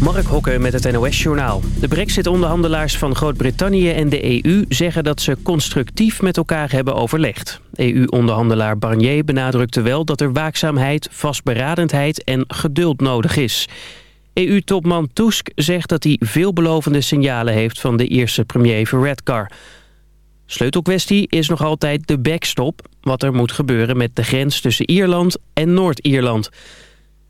Mark Hokken met het NOS-journaal. De brexit-onderhandelaars van Groot-Brittannië en de EU zeggen dat ze constructief met elkaar hebben overlegd. EU-onderhandelaar Barnier benadrukte wel dat er waakzaamheid, vastberadendheid en geduld nodig is. EU-topman Tusk zegt dat hij veelbelovende signalen heeft van de Ierse premier Varadkar. Sleutelkwestie is nog altijd de backstop, wat er moet gebeuren met de grens tussen Ierland en Noord-Ierland.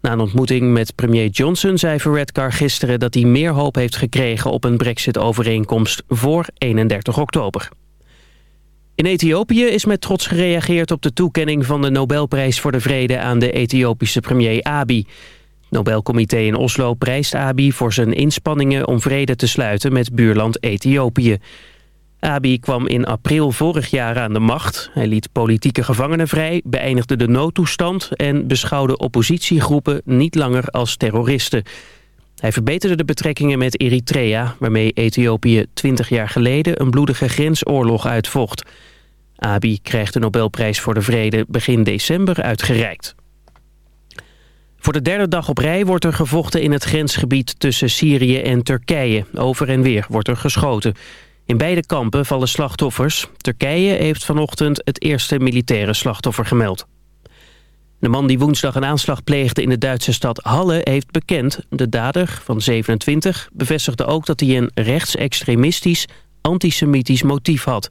Na een ontmoeting met premier Johnson zei Varadkar gisteren dat hij meer hoop heeft gekregen op een brexit-overeenkomst voor 31 oktober. In Ethiopië is met trots gereageerd op de toekenning van de Nobelprijs voor de Vrede aan de Ethiopische premier Abiy. Nobelcomité in Oslo prijst Abiy voor zijn inspanningen om vrede te sluiten met buurland Ethiopië. Abiy kwam in april vorig jaar aan de macht. Hij liet politieke gevangenen vrij, beëindigde de noodtoestand... en beschouwde oppositiegroepen niet langer als terroristen. Hij verbeterde de betrekkingen met Eritrea... waarmee Ethiopië 20 jaar geleden een bloedige grensoorlog uitvocht. Abiy krijgt de Nobelprijs voor de Vrede begin december uitgereikt. Voor de derde dag op rij wordt er gevochten in het grensgebied tussen Syrië en Turkije. Over en weer wordt er geschoten. In beide kampen vallen slachtoffers. Turkije heeft vanochtend het eerste militaire slachtoffer gemeld. De man die woensdag een aanslag pleegde in de Duitse stad Halle heeft bekend. De dader van 27 bevestigde ook dat hij een rechtsextremistisch antisemitisch motief had.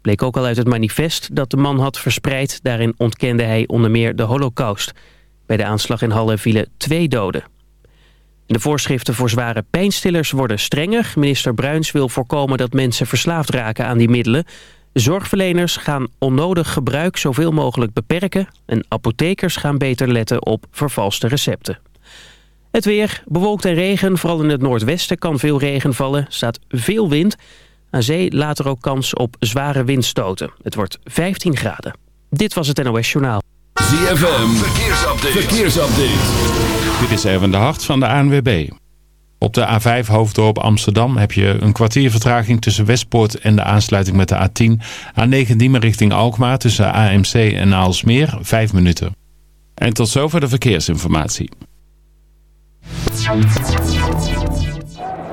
Bleek ook al uit het manifest dat de man had verspreid. Daarin ontkende hij onder meer de holocaust. Bij de aanslag in Halle vielen twee doden. De voorschriften voor zware pijnstillers worden strenger. Minister Bruins wil voorkomen dat mensen verslaafd raken aan die middelen. Zorgverleners gaan onnodig gebruik zoveel mogelijk beperken... en apothekers gaan beter letten op vervalste recepten. Het weer, bewolkt en regen, vooral in het noordwesten kan veel regen vallen. staat veel wind. Aan zee later ook kans op zware windstoten. Het wordt 15 graden. Dit was het NOS Journaal. ZFM, verkeersupdate. verkeersupdate. Dit is even de hart van de ANWB. Op de A5 Hoofddorp Amsterdam heb je een kwartier vertraging tussen Westpoort en de aansluiting met de A10. A9 Diemen richting Alkmaar tussen AMC en Aalsmeer 5 minuten. En tot zover de verkeersinformatie.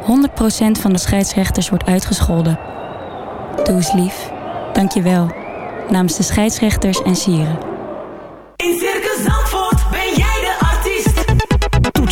100% van de scheidsrechters wordt uitgescholden. Doe eens lief. Dank je wel. Namens de scheidsrechters en sieren.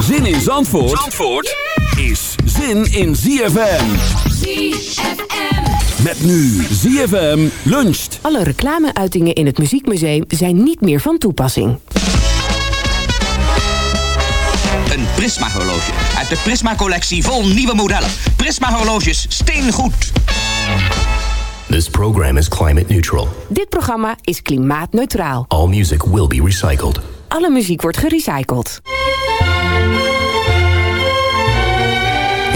Zin in Zandvoort, Zandvoort is zin in ZFM. Met nu ZFM luncht. Alle reclameuitingen in het Muziekmuseum zijn niet meer van toepassing. Een Prisma-horloge uit de Prisma-collectie vol nieuwe modellen. Prisma-horloges steengoed. This program is climate neutral. Dit programma is klimaatneutraal. All music will be recycled. Alle muziek wordt gerecycled.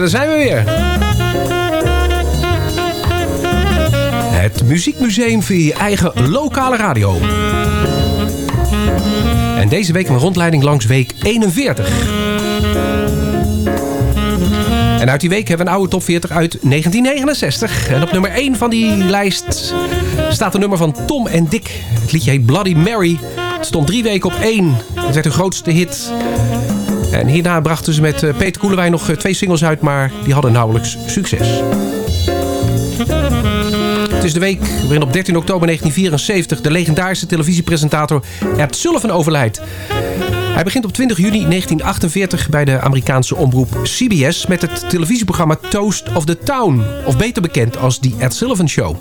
Muziekvrienden, daar zijn we weer. Het Muziekmuseum via je eigen lokale radio. En deze week een rondleiding langs week 41. En uit die week hebben we een oude top 40 uit 1969. En op nummer 1 van die lijst staat een nummer van Tom en Dick. Het liedje heet Bloody Mary. Het stond drie weken op 1. Het werd hun grootste hit. En hierna brachten ze met eh, Peter Koelewijn nog eh, twee singles uit, maar die hadden nauwelijks succes. Het is de week waarin op 13 oktober 1974 de legendarische televisiepresentator Ed Sullivan overlijdt. Hij begint op 20 juni 1948 bij de Amerikaanse omroep CBS met het televisieprogramma Toast of the Town, of beter bekend als The Ed Sullivan Show.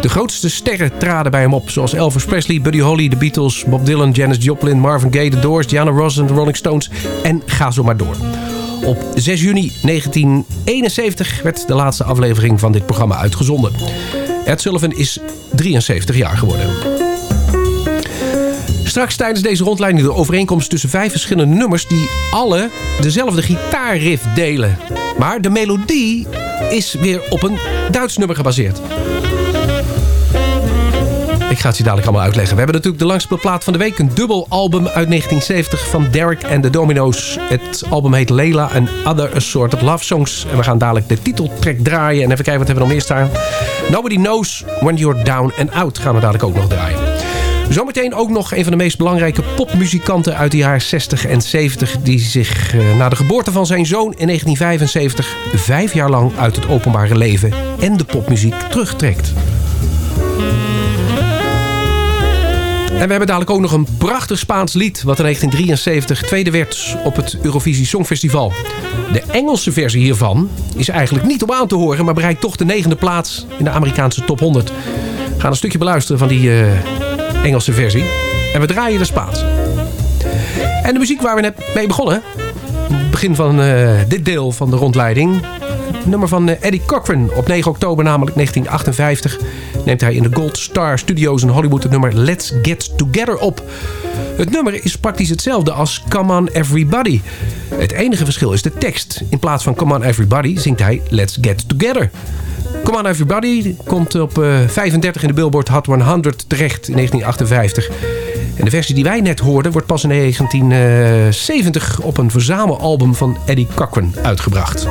De grootste sterren traden bij hem op, zoals Elvis Presley, Buddy Holly, The Beatles, Bob Dylan, Janis Joplin, Marvin Gaye, The Doors, Diana Ross en de Rolling Stones en ga zo maar door. Op 6 juni 1971 werd de laatste aflevering van dit programma uitgezonden. Ed Sullivan is 73 jaar geworden. Straks tijdens deze rondleiding de overeenkomst tussen vijf verschillende nummers... die alle dezelfde gitaarriff delen. Maar de melodie is weer op een Duits nummer gebaseerd. Ik ga het je dadelijk allemaal uitleggen. We hebben natuurlijk de langspeelplaat van de week. Een dubbel album uit 1970 van Derek and the Dominoes. Het album heet Layla and Other Assorted Love Songs. En we gaan dadelijk de titeltrack draaien. En even kijken wat hebben we nog meer staan. Nobody Knows When You're Down and Out gaan we dadelijk ook nog draaien. Zometeen ook nog een van de meest belangrijke popmuzikanten uit de jaren 60 en 70... die zich eh, na de geboorte van zijn zoon in 1975... vijf jaar lang uit het openbare leven en de popmuziek terugtrekt. En we hebben dadelijk ook nog een prachtig Spaans lied... wat in 1973 tweede werd op het Eurovisie Songfestival. De Engelse versie hiervan is eigenlijk niet om aan te horen... maar bereikt toch de negende plaats in de Amerikaanse top 100. We gaan een stukje beluisteren van die eh, Engelse versie. En we draaien de Spaans. En de muziek waar we net mee begonnen... begin van eh, dit deel van de rondleiding... Nummer van eh, Eddie Cochran. Op 9 oktober namelijk 1958 neemt hij in de Gold Star Studios in Hollywood het nummer Let's Get Together op. Het nummer is praktisch hetzelfde als Come On Everybody. Het enige verschil is de tekst. In plaats van Come On Everybody zingt hij Let's Get Together. Come On Everybody komt op eh, 35 in de Billboard Hot 100 terecht in 1958. En de versie die wij net hoorden wordt pas in 1970 op een verzamelalbum van Eddie Cochran uitgebracht.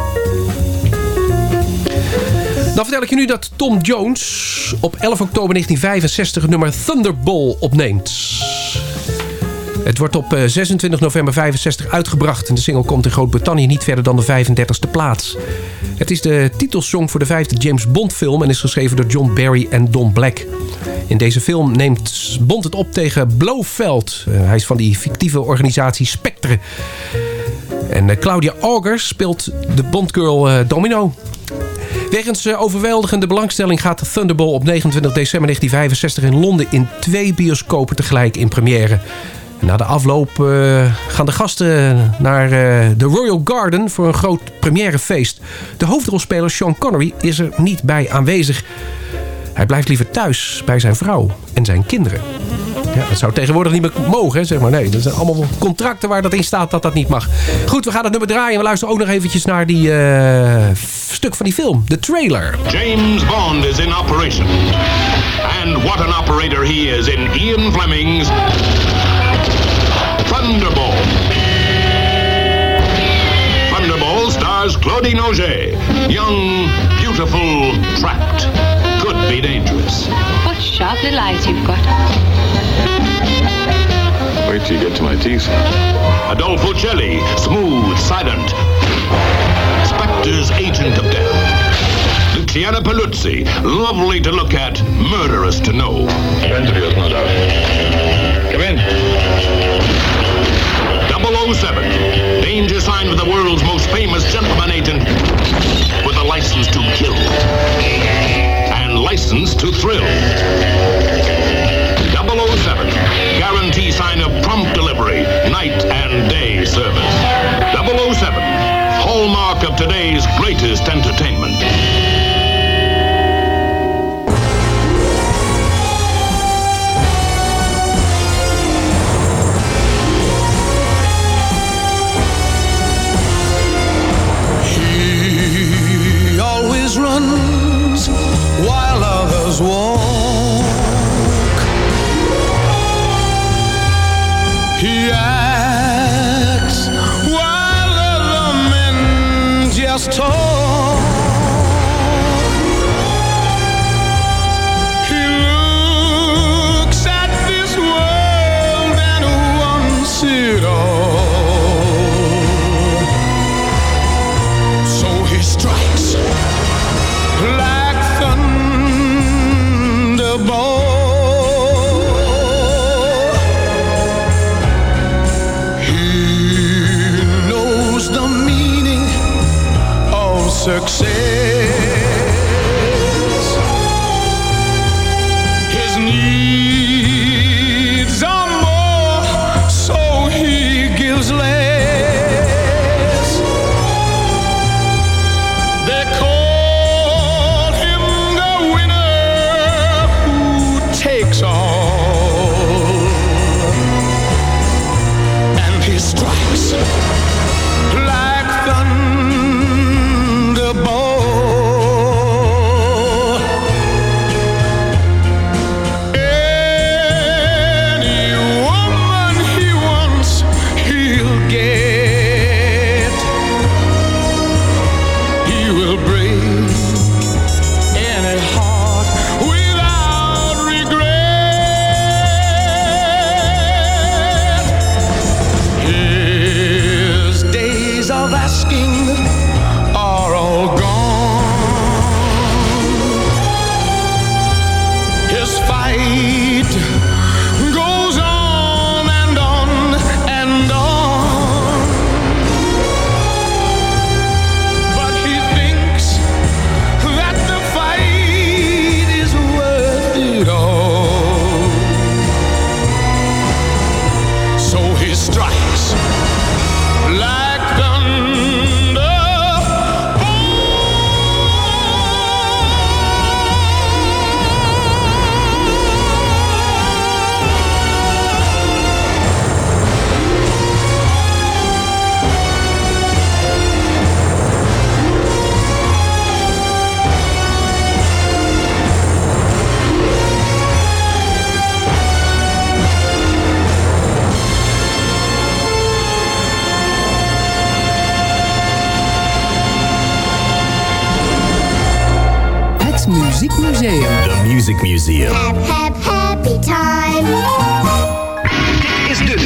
Dan vertel ik je nu dat Tom Jones op 11 oktober 1965 het nummer Thunderball opneemt. Het wordt op eh, 26 november 65 uitgebracht en de single komt in Groot-Brittannië niet verder dan de 35e plaats. Het is de titelsong voor de vijfde James Bond film en is geschreven door John Barry en Don Black. In deze film neemt Bond het op tegen Blofeld. Eh, hij is van die fictieve organisatie Spectre. En eh, Claudia Augers speelt de Bondgirl eh, Domino. Wegens eh, overweldigende belangstelling gaat Thunderball op 29 december 1965 in Londen in twee bioscopen tegelijk in première. Na de afloop eh, gaan de gasten naar eh, de Royal Garden voor een groot premièrefeest. De hoofdrolspeler Sean Connery is er niet bij aanwezig. Hij blijft liever thuis bij zijn vrouw en zijn kinderen. Ja, dat zou tegenwoordig niet meer mogen, hè, zeg maar. Nee, dat zijn allemaal contracten waar dat in staat dat dat niet mag. Goed, we gaan het nummer draaien. en We luisteren ook nog eventjes naar die eh, stuk van die film. De trailer. James Bond is in operation. And what an operator he is in Ian Fleming's Thunderball. Thunderball stars Claudine Auger. Young, beautiful, trapped. Could be dangerous. What sharp little eyes you've got. Wait till you get to my teeth. Adolfo Celli, smooth, silent. Spectre's agent of death. Luciana Paluzzi, lovely to look at, murderous to know. Vanderbilt, no doubt. Come in. 007, danger sign with the world's most famous gentleman agent with a license to kill and license to thrill. 007, guarantee sign of prompt delivery, night and day service. 007, hallmark of today's greatest entertainment.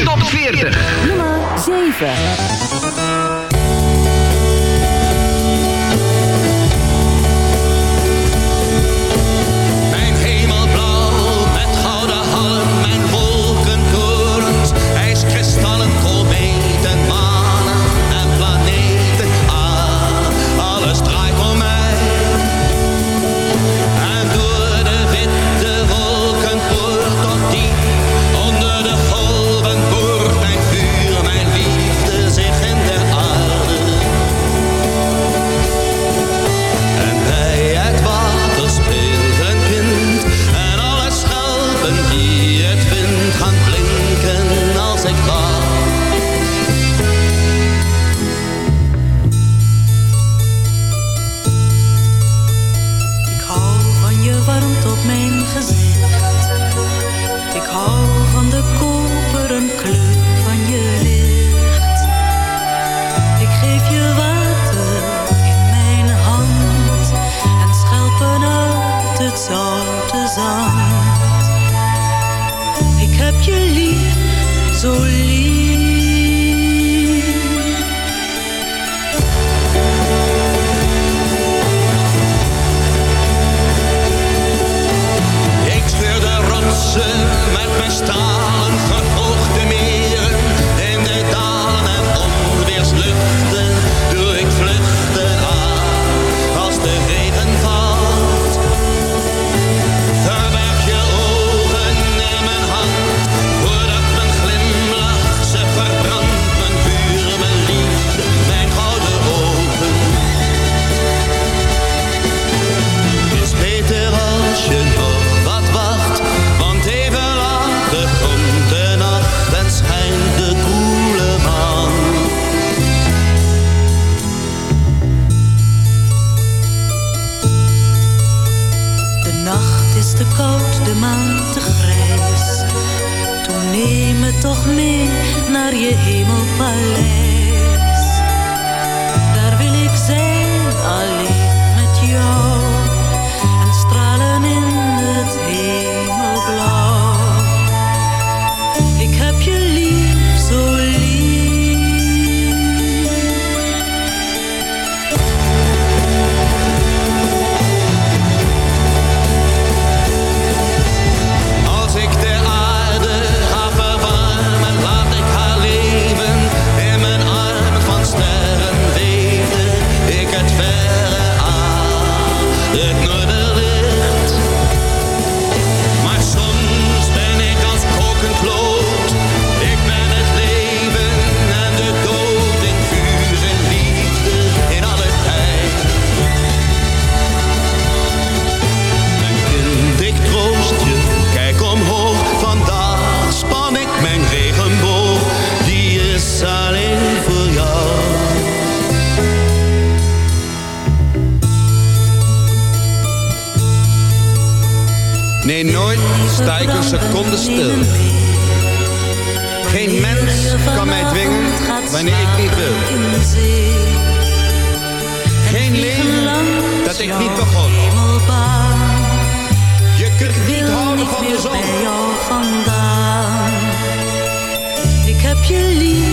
Top 40. Nummer 7. Ik heb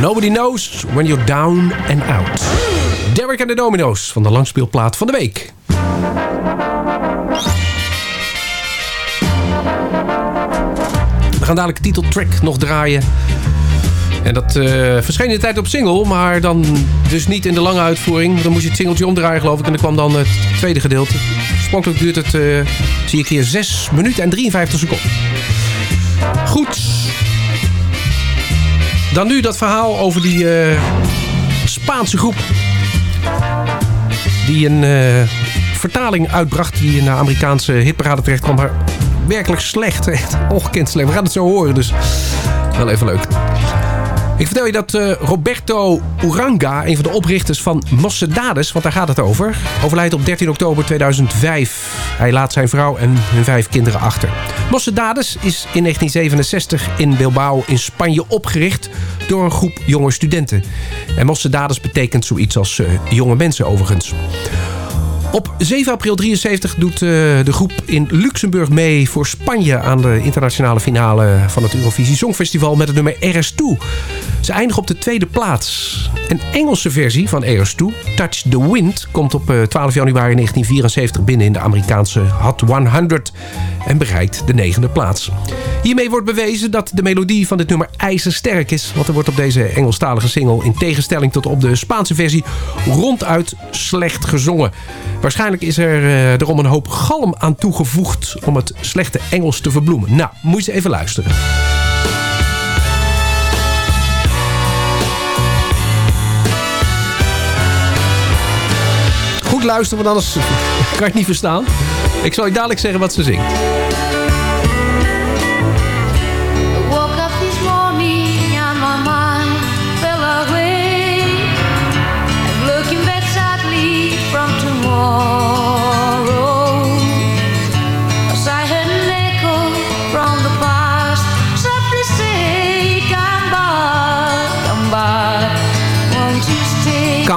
Nobody knows when you're down and out. Derek en de Domino's van de langspeelplaat van de week. We gaan dadelijk de titeltrack nog draaien. En dat eh, verscheen de tijd op single, maar dan dus niet in de lange uitvoering. Dan moest je het singeltje omdraaien geloof ik. En dan kwam dan het tweede gedeelte. Oorspronkelijk duurt het, eh, zie ik hier, 6 minuten en 53 seconden. Goed. Dan nu dat verhaal over die eh, Spaanse groep. Die een eh, vertaling uitbracht die in de Amerikaanse hitparade terecht kwam. Maar werkelijk slecht. Echt ongekend slecht. We gaan het zo horen, dus wel even leuk. Ik vertel je dat eh, Roberto Uranga, een van de oprichters van Mossedades, want daar gaat het over, overlijdt op 13 oktober 2005. Hij laat zijn vrouw en hun vijf kinderen achter. Mossedades is in 1967 in Bilbao in Spanje opgericht door een groep jonge studenten. En Mossedades betekent zoiets als eh, jonge mensen overigens. Op 7 april 73 doet eh, de groep in Luxemburg mee voor Spanje... aan de internationale finale van het Eurovisie Songfestival met het nummer RS2. Ze eindigen op de tweede plaats. Een Engelse versie van RS2, Touch the Wind... komt op eh, 12 januari 1974 binnen in de Amerikaanse Hot 100... en bereikt de negende plaats. Hiermee wordt bewezen dat de melodie van dit nummer ijzersterk is... want er wordt op deze Engelstalige single... in tegenstelling tot op de Spaanse versie ronduit slecht gezongen... Waarschijnlijk is er uh, erom een hoop galm aan toegevoegd om het slechte Engels te verbloemen. Nou, moet je even luisteren. Goed luisteren, want anders kan je het niet verstaan. Ik zal je dadelijk zeggen wat ze zingt.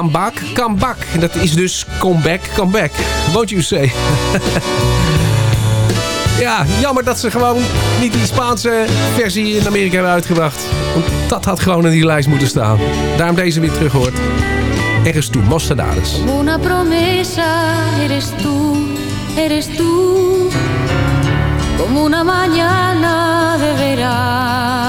Stay? Come back, come back. En dat is dus come back, come back. Won't you say? ja, jammer dat ze gewoon niet die Spaanse versie in Amerika hebben uitgebracht. Want dat had gewoon in die lijst moeten staan. Daarom deze weer terug hoort. Ergens toe, Mosterdades. Como una promesa eres tú, eres tú. Como una mañana de verano.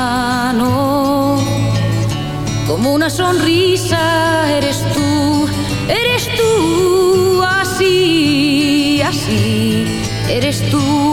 Como una sonrisa eres tú, eres tú. Así, así, eres tú.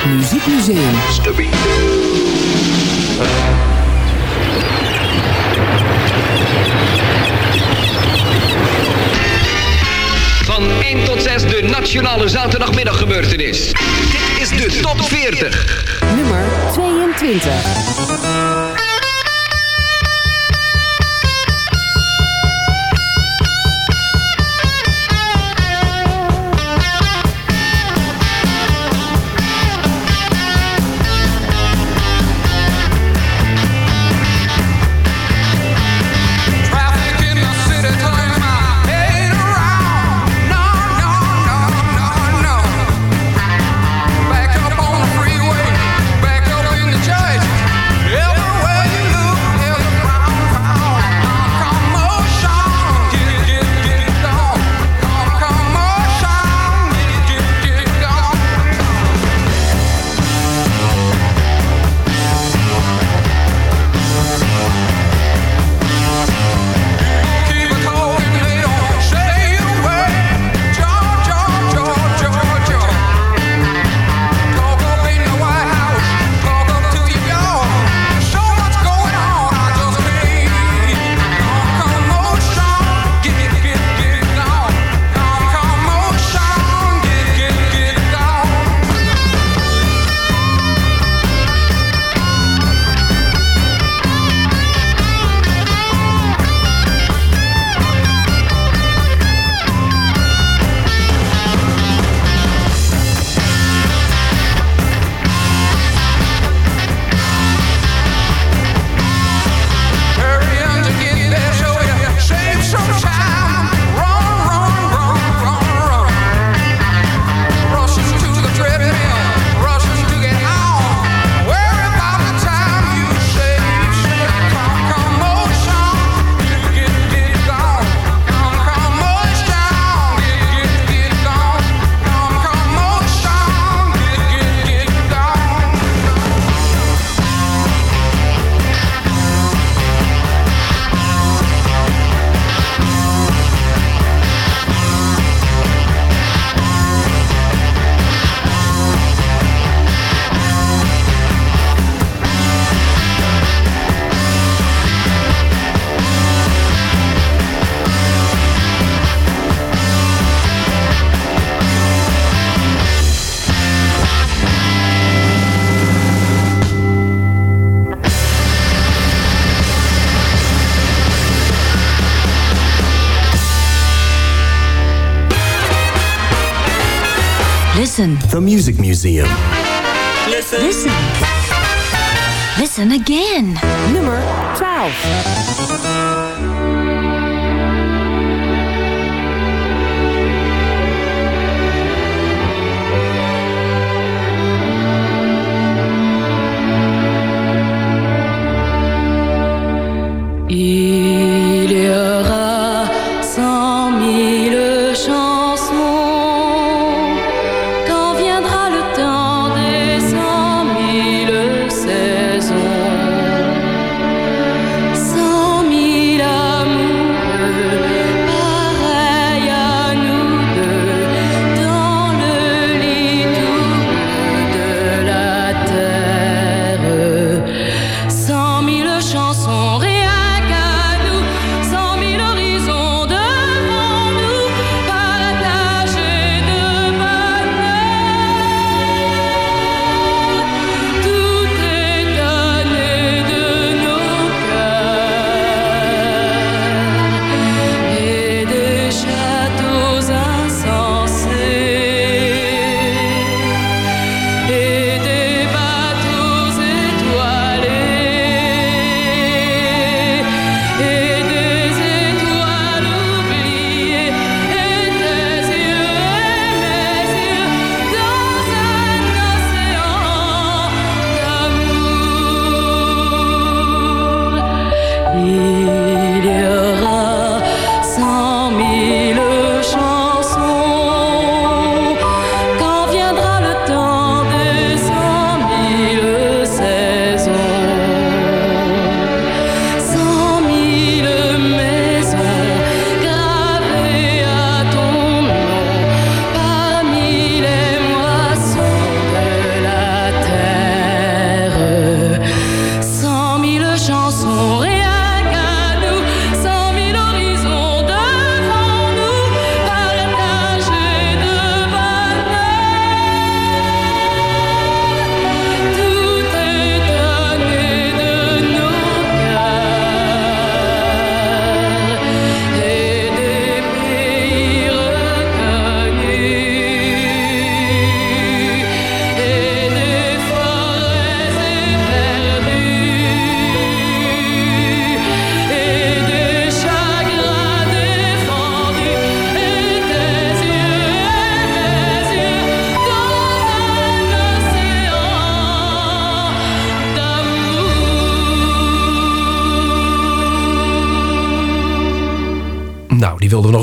Het Muziekmuseum. Stubby. Van 1 tot 6 de nationale zaterdagmiddag gebeurtenis. Dit is de top 40. Nummer 22. Museum. Listen. Listen. Listen again. Number 12.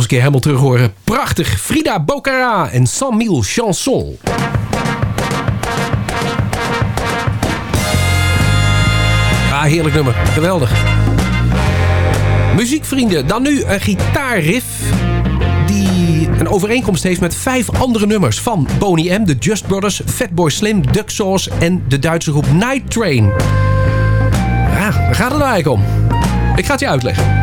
Een keer helemaal terug horen. Prachtig. Frida Bocara en 100 000 chansons. Ah, heerlijk nummer. Geweldig. Muziekvrienden, dan nu een gitaarriff die een overeenkomst heeft met vijf andere nummers van Boney M, de Just Brothers, Fatboy Slim, Duck Sauce en de Duitse groep Night Train. Ja, waar gaat het nou eigenlijk om? Ik ga het je uitleggen.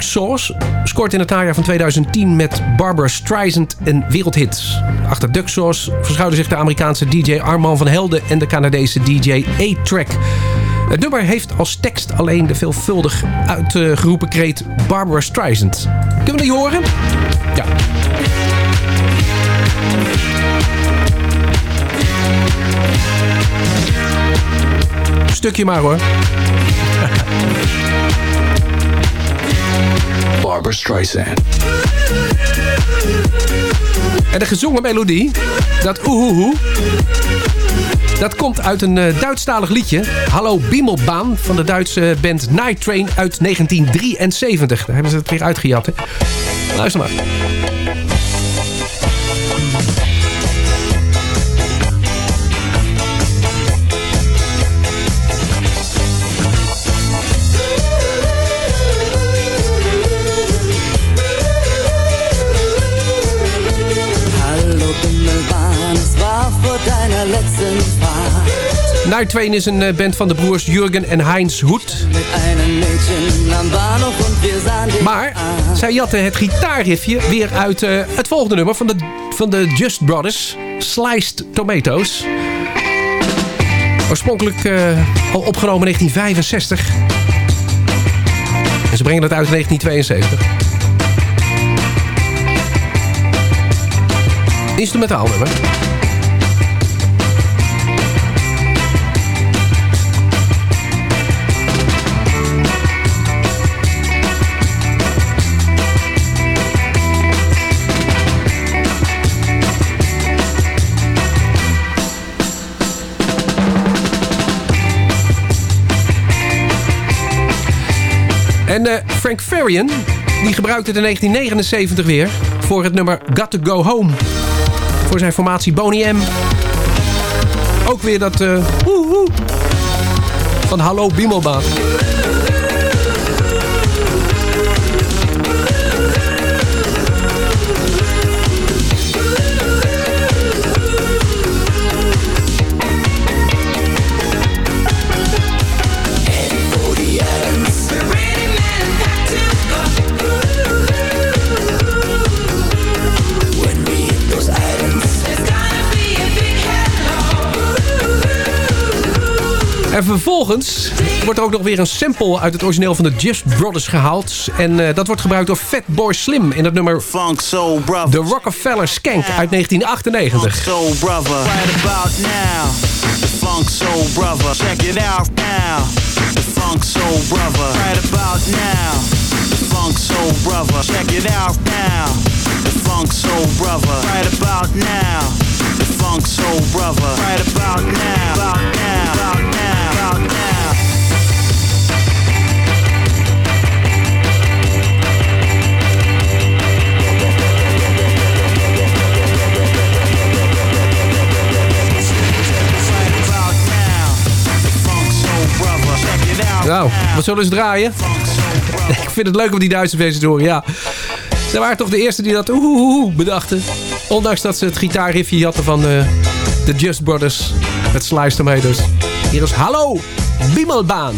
Duck Sauce scoort in het najaar van 2010 met Barbara Streisand een wereldhit. Achter Duck Sauce verschuilen zich de Amerikaanse DJ Armand van Helden en de Canadese DJ A-Track. Het nummer heeft als tekst alleen de veelvuldig uitgeroepen kreet Barbara Streisand. Kunnen we die horen? Ja. Stukje maar hoor. Barbara Streisand. En de gezongen melodie, dat oehoehoe, dat komt uit een uh, Duitsstalig liedje. Hallo Biemelbaan van de Duitse band Night Train uit 1973. Daar hebben ze het weer uitgejat. Hè? Luister maar. Night Train is een uh, band van de broers Jurgen en Heinz Hoed. Maar zij jatten het gitaarriffje weer uit uh, het volgende nummer van de, van de Just Brothers. Sliced Tomatoes. Oorspronkelijk uh, al opgenomen in 1965. En ze brengen dat uit in 1972. Instrumentaal nummer. En uh, Frank Farian, die gebruikte het in 1979 weer voor het nummer Got To Go Home. Voor zijn formatie Boney M. Ook weer dat woe van Hallo Biemelbaan. En vervolgens wordt er ook nog weer een sample uit het origineel van de Just Brothers gehaald. En uh, dat wordt gebruikt door Fatboy Slim in het nummer Funk Soul Brother. The Rockefeller Skank uit 1998. Funk Soul Brother. Right about now. The Funk Soul Brother. Check it out now. The Funk Soul Brother. Right about now. The Funk Soul Brother. Check it out now. The Funk Soul Brother. Right about now. The Funk Soul Brother. Right about now. About now. About now. Nou, wat zullen ze draaien? Ik vind het leuk om die Duitse versie te horen, ja. Ze waren toch de eerste die dat oeh bedachten. Ondanks dat ze het gitaarriffje hadden van uh, de Just Brothers met Slice Tomatoes. Hier is Hallo Biemelbaan.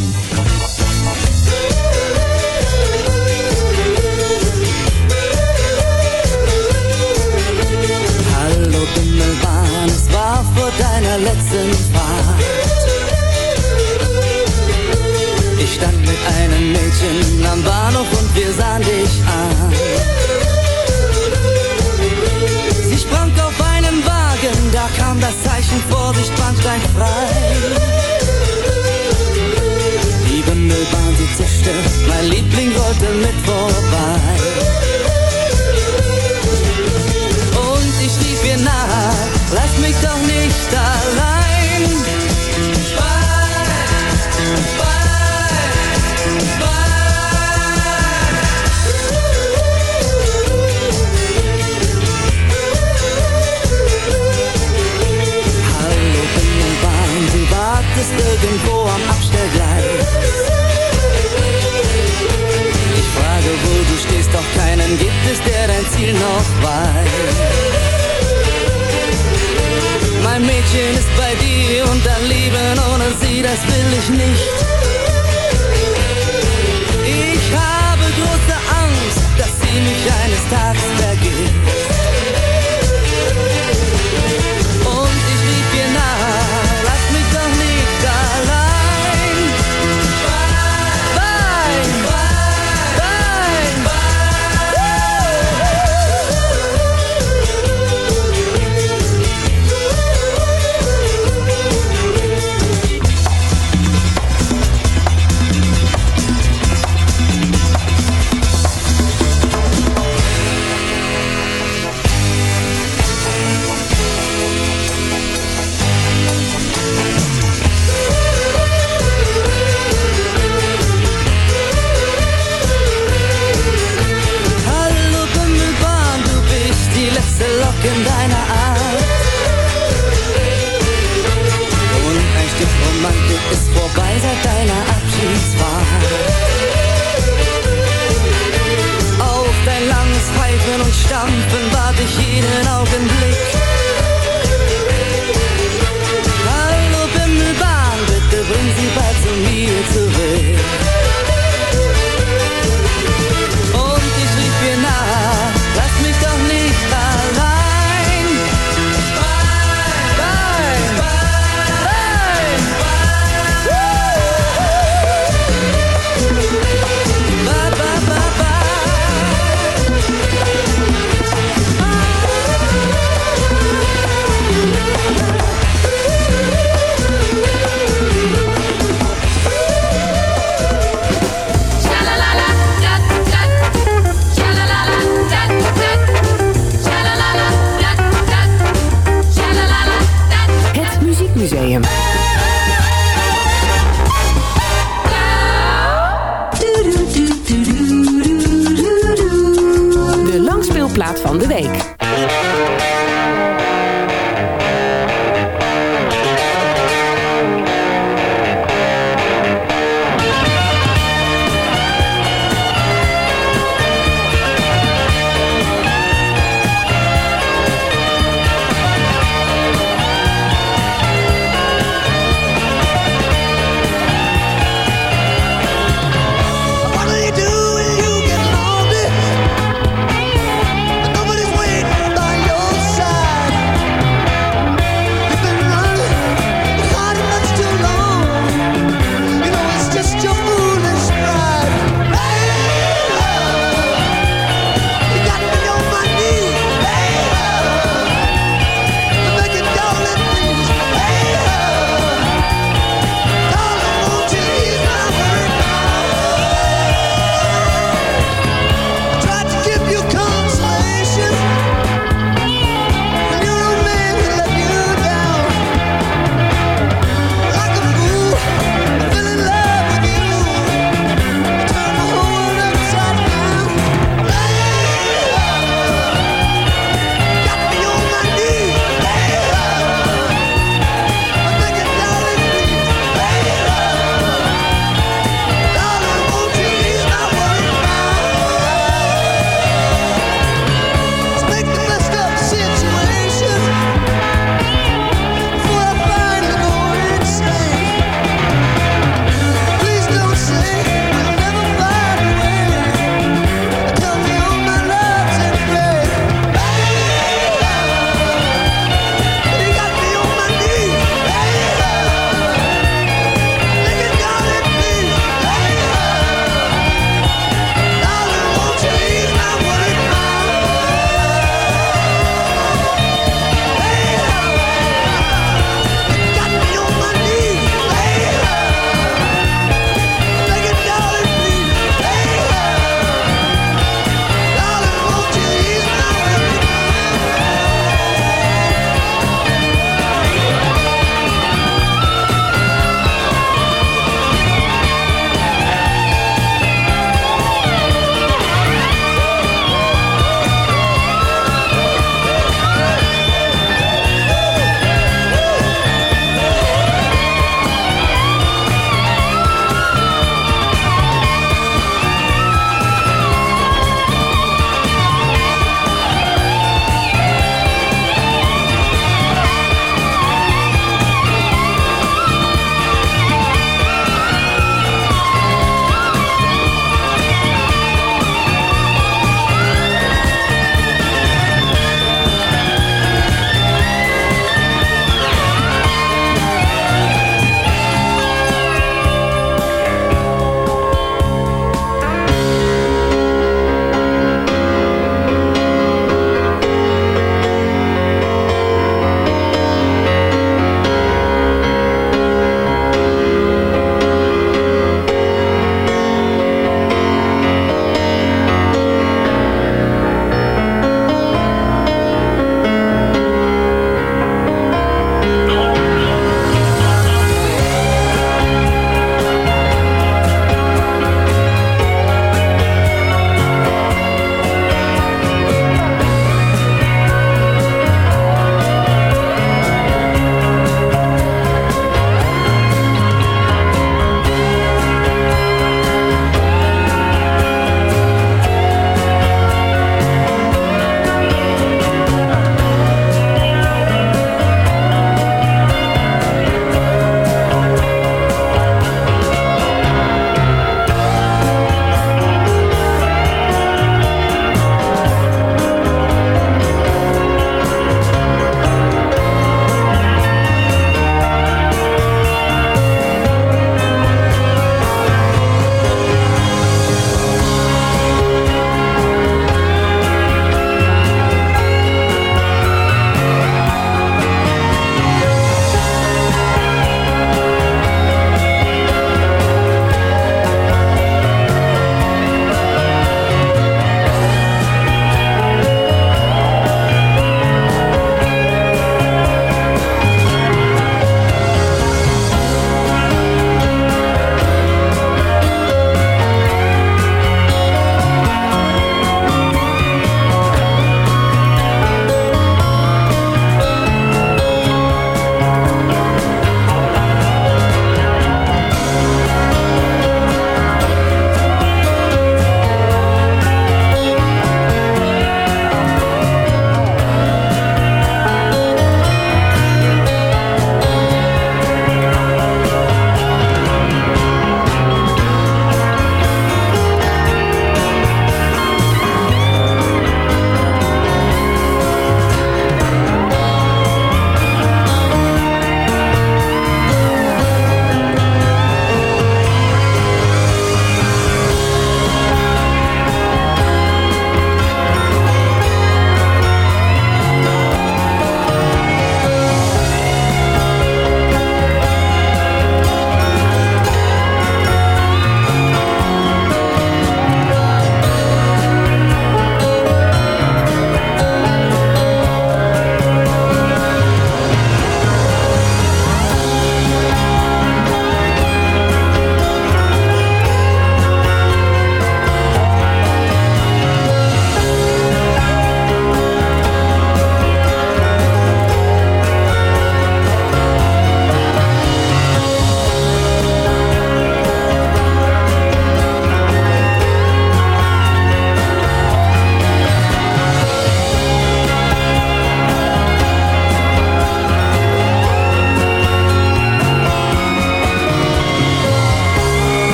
Hallo Bimmelbahn, es war vor deiner letzten Fahrt. Ich stand mit einem Mädchen am Bahnhof und wir sahen dich an. Sie sprang auf einen Wagen, da kam das Zeichen Vorsicht, Bahnsteig frei. Die Bimmelbahn, sie zischte, mein Liebling wollte mit vorbei. Und ich rief ihr nahe, lass mich doch nicht allein. Irgendwo am Abstellgleis. Ich frage, wo du stehst, doch keinen gibt es, der dein Ziel noch weiß. Mein Mädchen ist bei dir und dein Leben ohne sie, das will ich nicht. Ich habe große Angst, dass sie mich eines Tages vergisst.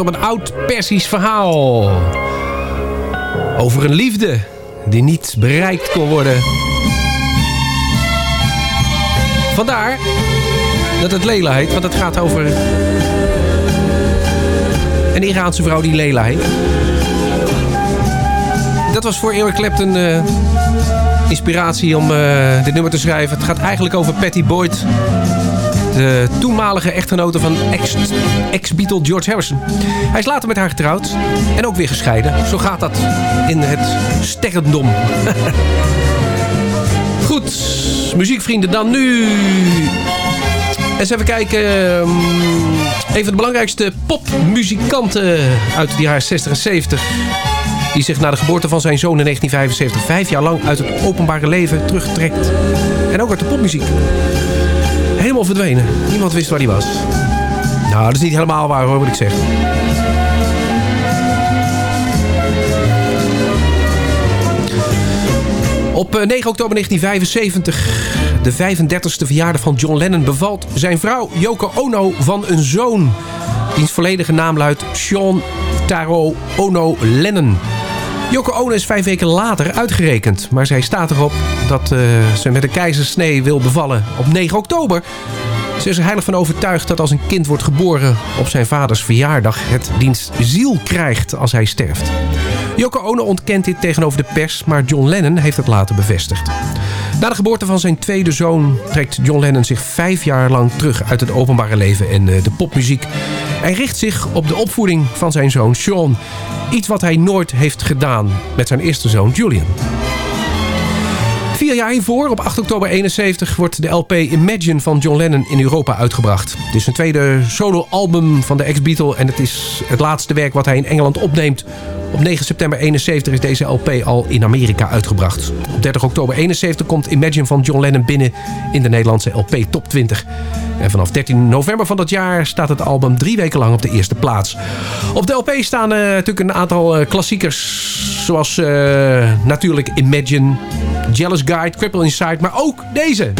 Op een oud Persisch verhaal. Over een liefde die niet bereikt kon worden. Vandaar dat het Lela heet, want het gaat over een Iraanse vrouw die Lela heet. Dat was voor Eric Clapton eh, inspiratie om eh, dit nummer te schrijven. Het gaat eigenlijk over Patty Boyd. De toenmalige echtgenote van ex- ex-Beatle George Harrison. Hij is later met haar getrouwd. En ook weer gescheiden. Zo gaat dat in het sterrendom. Goed, muziekvrienden, dan nu... Eens even kijken. ehm, Even de belangrijkste popmuzikanten uit de jaren 60 en 70 die zich na de geboorte van zijn zoon in 1975 vijf jaar lang uit het openbare leven terugtrekt. En ook uit de popmuziek. Helemaal verdwenen. Niemand wist waar hij was. Nou, dat is niet helemaal waar hoor, wat ik zeg. Op eh, 9 oktober 1975, de 35e verjaardag van John Lennon, bevalt zijn vrouw Yoko Ono van een zoon. Diens volledige naam luidt Sean Taro Ono Lennon. Yoko Ono is vijf weken later uitgerekend. Maar zij staat erop dat eh, ze met een keizersnee wil bevallen op 9 oktober. Ze is er heilig van overtuigd dat als een kind wordt geboren op zijn vaders verjaardag... het diens ziel krijgt als hij sterft. Yoko Ono ontkent dit tegenover de pers, maar John Lennon heeft het later bevestigd. Na de geboorte van zijn tweede zoon trekt John Lennon zich vijf jaar lang terug uit het openbare leven en eh, de popmuziek. Hij richt zich op de opvoeding van zijn zoon Sean. Iets wat hij nooit heeft gedaan met zijn eerste zoon Julian. Vier jaar hiervoor, op 8 oktober 71, wordt de LP Imagine van John Lennon in Europa uitgebracht. Het is een tweede soloalbum van de ex-Beatle en het is het laatste werk wat hij in Engeland opneemt. Op 9 september 71 is deze LP al in Amerika uitgebracht. Op 30 oktober 71 komt Imagine van John Lennon binnen in de Nederlandse LP Top 20. En vanaf 13 november van dat jaar staat het album drie weken lang op de eerste plaats. Op de LP staan eh, natuurlijk een aantal eh, klassiekers. Zoals eh, natuurlijk Imagine, Jealous Guide, Cripple Inside. Maar ook deze.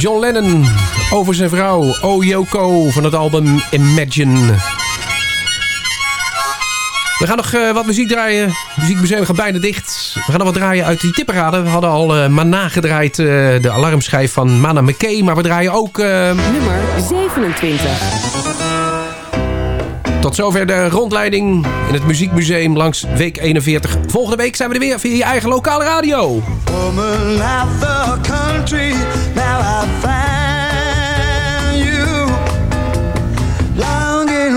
John Lennon over zijn vrouw, Oh Yoko, van het album Imagine. We gaan nog eh, wat muziek draaien. Het muziekmuseum gaat bijna dicht. We gaan nog wat draaien uit die tipperaden. We hadden al eh Mana gedraaid, eh, de alarmschijf van Mana McKay. Maar we draaien ook... eh, Nummer 27. tot zover de rondleiding in het muziekmuseum langs week 41. Volgende week zijn we er weer via je eigen lokale radio. Woman of the country, now I find you longing